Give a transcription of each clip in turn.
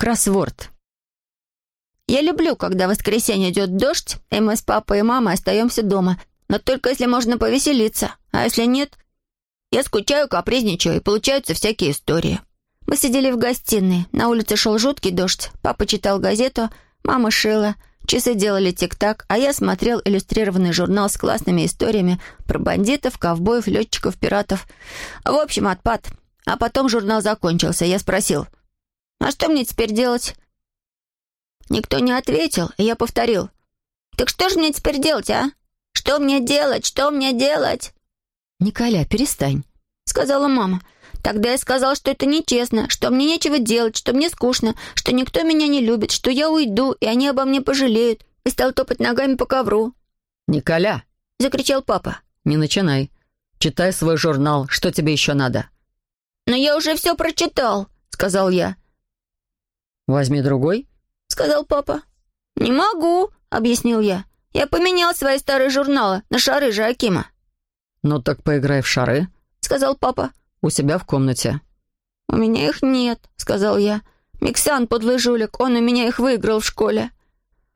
Кроссворд. Я люблю, когда в воскресенье идет дождь, и мы с папой и мамой остаемся дома. Но только если можно повеселиться. А если нет, я скучаю, капризничаю, и получаются всякие истории. Мы сидели в гостиной. На улице шел жуткий дождь. Папа читал газету, мама шила. Часы делали тик-так, а я смотрел иллюстрированный журнал с классными историями про бандитов, ковбоев, летчиков, пиратов. В общем, отпад. А потом журнал закончился. Я спросил, «А что мне теперь делать?» Никто не ответил, и я повторил. «Так что же мне теперь делать, а? Что мне делать? Что мне делать?» «Николя, перестань», — сказала мама. «Тогда я сказал, что это нечестно, что мне нечего делать, что мне скучно, что никто меня не любит, что я уйду, и они обо мне пожалеют, и стал топать ногами по ковру». «Николя!» — закричал папа. «Не начинай. Читай свой журнал. Что тебе еще надо?» «Но я уже все прочитал», — сказал я. «Возьми другой», сказал папа. «Не могу», — объяснил я. «Я поменял свои старые журналы на шары Жакима». «Ну так поиграй в шары», — сказал папа. «У себя в комнате». «У меня их нет», — сказал я. «Миксан, подлый жулик, он у меня их выиграл в школе».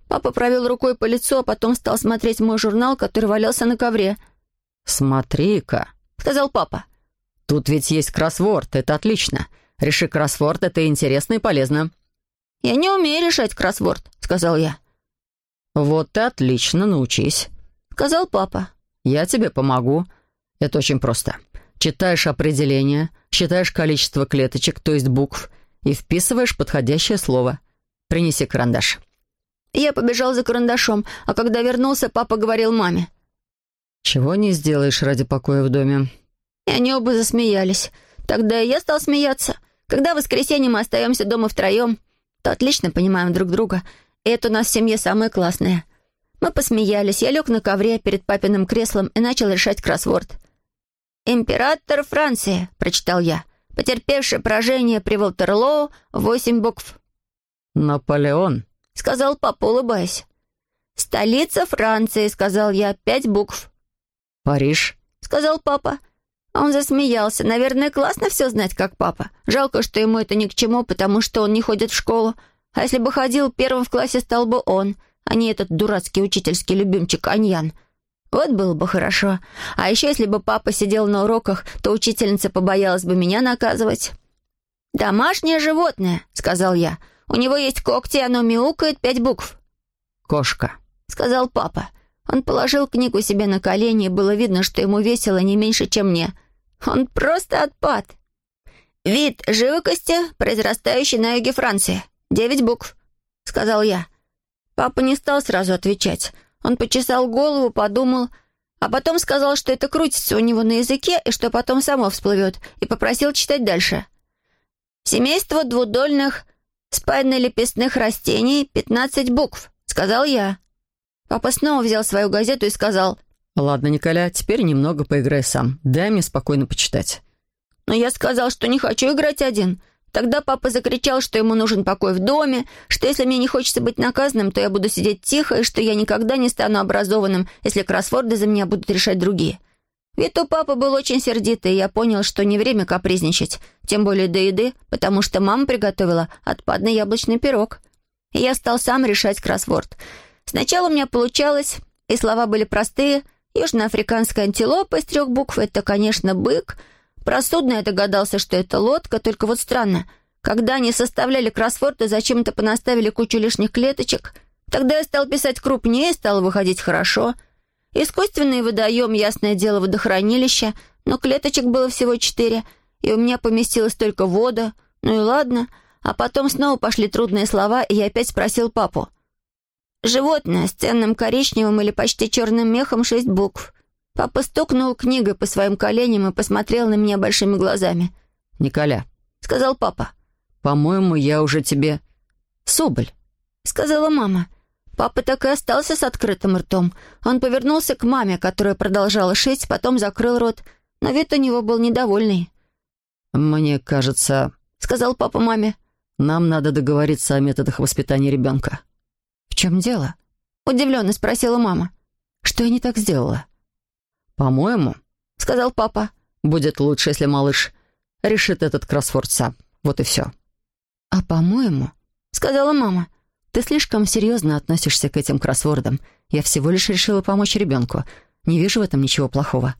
Папа провел рукой по лицу, а потом стал смотреть мой журнал, который валялся на ковре. «Смотри-ка», — сказал папа. «Тут ведь есть кроссворд, это отлично. Реши кроссворд, это интересно и полезно». «Я не умею решать кроссворд», — сказал я. «Вот ты отлично, научись», — сказал папа. «Я тебе помогу. Это очень просто. Читаешь определение, считаешь количество клеточек, то есть букв, и вписываешь подходящее слово. Принеси карандаш». Я побежал за карандашом, а когда вернулся, папа говорил маме. «Чего не сделаешь ради покоя в доме?» И они оба засмеялись. Тогда и я стал смеяться. Когда в воскресенье мы остаемся дома втроем, то отлично понимаем друг друга, и это у нас в семье самое классное. Мы посмеялись, я лег на ковре перед папиным креслом и начал решать кроссворд. «Император Франции», — прочитал я, потерпевший поражение при Волтерлоу, восемь букв. «Наполеон», — сказал папа, улыбаясь. «Столица Франции», — сказал я, пять букв. «Париж», — сказал папа. Он засмеялся. Наверное, классно все знать, как папа. Жалко, что ему это ни к чему, потому что он не ходит в школу. А если бы ходил, первым в классе стал бы он, а не этот дурацкий учительский любимчик Аньян. Вот было бы хорошо. А еще если бы папа сидел на уроках, то учительница побоялась бы меня наказывать. «Домашнее животное», — сказал я. «У него есть когти, оно мяукает пять букв». «Кошка», — сказал папа. Он положил книгу себе на колени, и было видно, что ему весело не меньше, чем мне. Он просто отпад. «Вид живокости, произрастающий на юге Франции. Девять букв», — сказал я. Папа не стал сразу отвечать. Он почесал голову, подумал, а потом сказал, что это крутится у него на языке и что потом само всплывет, и попросил читать дальше. «Семейство двудольных спайно-лепестных растений, пятнадцать букв», — сказал я. Папа снова взял свою газету и сказал, «Ладно, Николя, теперь немного поиграй сам. Дай мне спокойно почитать». Но я сказал, что не хочу играть один. Тогда папа закричал, что ему нужен покой в доме, что если мне не хочется быть наказанным, то я буду сидеть тихо, и что я никогда не стану образованным, если кроссворды за меня будут решать другие. Вид у папы был очень сердитый, и я понял, что не время капризничать, тем более до еды, потому что мама приготовила отпадный яблочный пирог. И я стал сам решать кроссворд. Сначала у меня получалось, и слова были простые — Южноафриканская антилопа из трех букв — это, конечно, бык. Про судно я догадался, что это лодка, только вот странно. Когда они составляли кроссворд, то зачем-то понаставили кучу лишних клеточек. Тогда я стал писать крупнее, стало выходить хорошо. Искусственный водоем, ясное дело, водохранилище, но клеточек было всего четыре, и у меня поместилась только вода. Ну и ладно. А потом снова пошли трудные слова, и я опять спросил папу. Животное с ценным коричневым или почти черным мехом шесть букв. Папа стукнул книгой по своим коленям и посмотрел на меня большими глазами. «Николя», — сказал папа. «По-моему, я уже тебе...» «Соболь», — сказала мама. Папа так и остался с открытым ртом. Он повернулся к маме, которая продолжала шить, потом закрыл рот, но вид у него был недовольный. «Мне кажется...» — сказал папа маме. «Нам надо договориться о методах воспитания ребенка». «В чем дело?» — удивленно спросила мама. «Что я не так сделала?» «По-моему», — сказал папа, — «будет лучше, если малыш решит этот кроссворд сам. Вот и все». «А по-моему», сказала мама. «Ты слишком серьезно относишься к этим кроссвордам. Я всего лишь решила помочь ребенку. Не вижу в этом ничего плохого».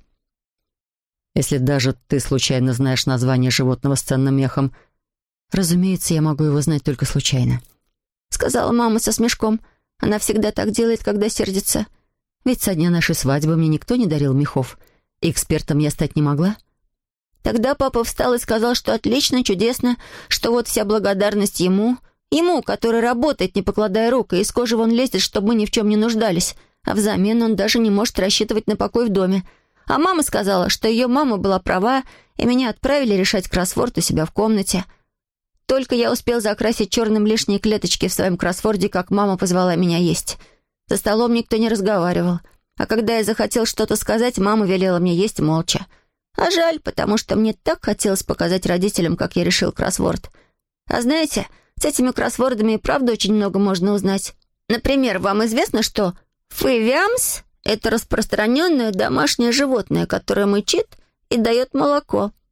«Если даже ты случайно знаешь название животного с ценным мехом...» «Разумеется, я могу его знать только случайно», — сказала мама со смешком. Она всегда так делает, когда сердится. «Ведь со дня нашей свадьбы мне никто не дарил мехов, экспертом я стать не могла». Тогда папа встал и сказал, что отлично, чудесно, что вот вся благодарность ему, ему, который работает, не покладая рук, и из кожи вон лезет, чтобы мы ни в чем не нуждались, а взамен он даже не может рассчитывать на покой в доме. А мама сказала, что ее мама была права, и меня отправили решать кроссворд у себя в комнате. Только я успел закрасить черным лишние клеточки в своем кроссворде, как мама позвала меня есть. За столом никто не разговаривал. А когда я захотел что-то сказать, мама велела мне есть молча. А жаль, потому что мне так хотелось показать родителям, как я решил кроссворд. А знаете, с этими кроссвордами и правда очень много можно узнать. Например, вам известно, что фэвиамс — это распространенное домашнее животное, которое мычит и дает молоко —